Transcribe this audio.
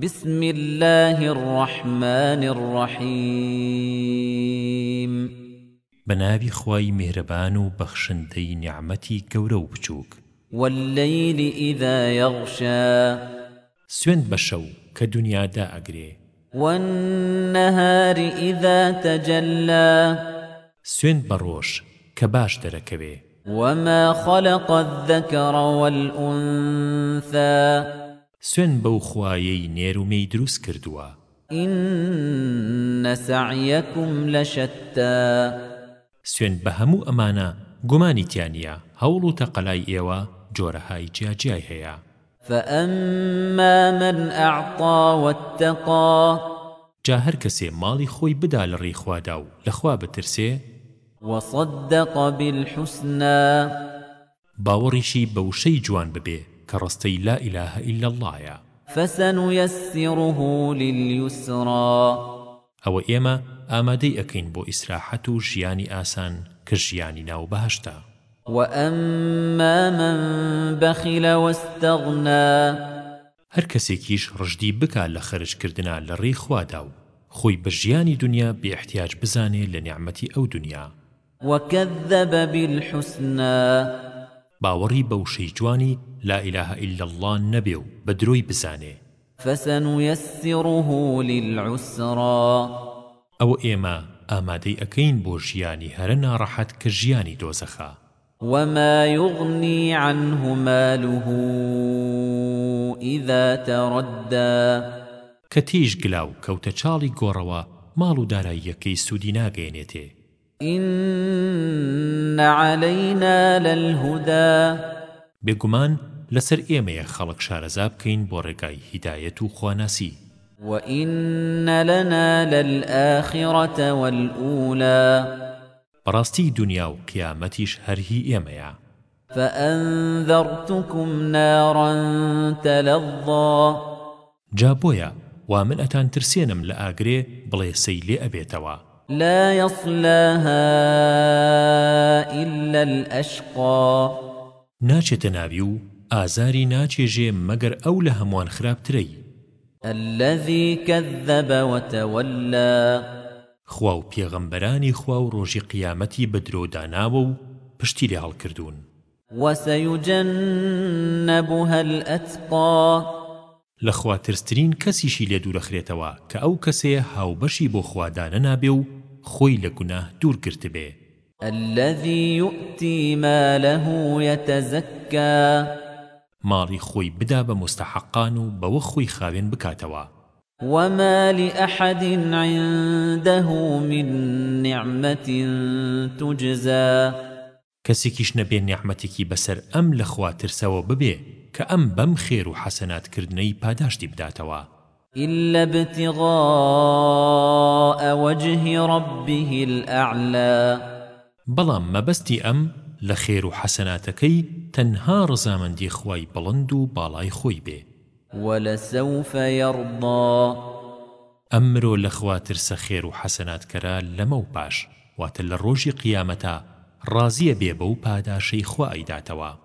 بسم الله الرحمن الرحيم بنابي خواي مهربان بخشنتي نعمتي كورو بچوك والليل إذا يغشى سوين بشو كدنيا دا أقري والنهار إذا تجلى سوين بروش كباش دركبي وما خلق الذكر والأنثى سوێن بەو خوایەی نێرومەی دروست کردووە إن سعيكم لشتى سوێن بە هەموو ئەمانە گومانی تیانە هەوڵ و تەقەلای ئێوە جۆرەهای جیاجیای هەیە فأما من أعطى واتقى جا هەر کەسێ ماڵی خۆی بدا لە ڕێخوادا و لەخوا بترسێ وصدق بالحسنى باوەڕیشی بە وشەی جوان ببێ کە ڕستەی لا ئیلاهە ئیلا اللهە فسنيسره لليسرى ئەوە ئێمە ئامادەی ئەەکەین بۆ ئیسراحەت و ژیانی ئاسان کە ژیانی ناو بەهشتا وأما من بخل واستغنا هەر کەسێکیش ڕژدی بکا لە خەرشکردنا لە ڕێی خوادا و خۆی بە ژیانی دنیا بێحتیاج بزانێ لە نیعممەتی ئەو دنیا وەکەذەبە بالحسنە باوەڕی بەو شەیجوانی لا إله إلا الله نەبێ و بە درۆی بزانێ فسنيسره للعسرى ئەو ئێمە ئامادەی ئەەکەین بۆ ژیانی هەرە ناڕەحەت کە ژیانی دۆزەخە وما يغني عنه ماله إذا تردى كتيش گلاو كوتە چاڵی گۆڕەوە ماڵ و داراییەکەی سوودی ناگەێنێتێ إن إن علينا للهدى بگومان لەسەر ئێمەیە خەڵک شارەزا بکەین بۆ ڕێگای هیدایەت و خواناسی وإن لنا للآخرة والأولى براستي دنيا وقيامتيش هرهي إيميا فأنذرتكم نارا تلظى جابويا ومن أتان ترسينم لآقري بلي سيلي أبيتوا لا يصلاها إلا الأشقى ناچێتە ناوی و ئازاری ناچێژێ مەگەر ئەو لە هەمووان خراپترەی الذي كذب وتولى خوا و پێغەمبەرانی خوا و ڕۆژی قیامەتی بەدرۆداناوە و پشتی لێ هەڵکردوون وسيجنبها الأتقى لەخوا ترسترین کەسیشی لێ دوورەخرێتەوە کە ئەو کەسەیە هاوبەشی بۆ خوادانە نابێ و خۆی لە گوناه دوورگرت بێ الذي يؤتي ماله يتزكى ماڵی خۆی بدا بە مستحقان و بەوە خۆی خاوێن بکاتەوە وما لأحد عنده من نعمة تجزى کەسێکیش نەبێ نیعممەتێکی بەسەر ئەم لەخواترسەوە ببێ کە ئەم بەم خێر و حەسەناتکردنەی پاداشتی بداتەوە إلا ابتغاء وجه ربه الأعلى بلام مبستي أم لخير حسناتكي تنها رزامندي خواي بلندو بالاي خوي بي ولسوف يرضى أمرو لخواتر سخير حسنات كرا لمو باش واتل الروج قيامتا رازية بيبو باداشي خواي داتوا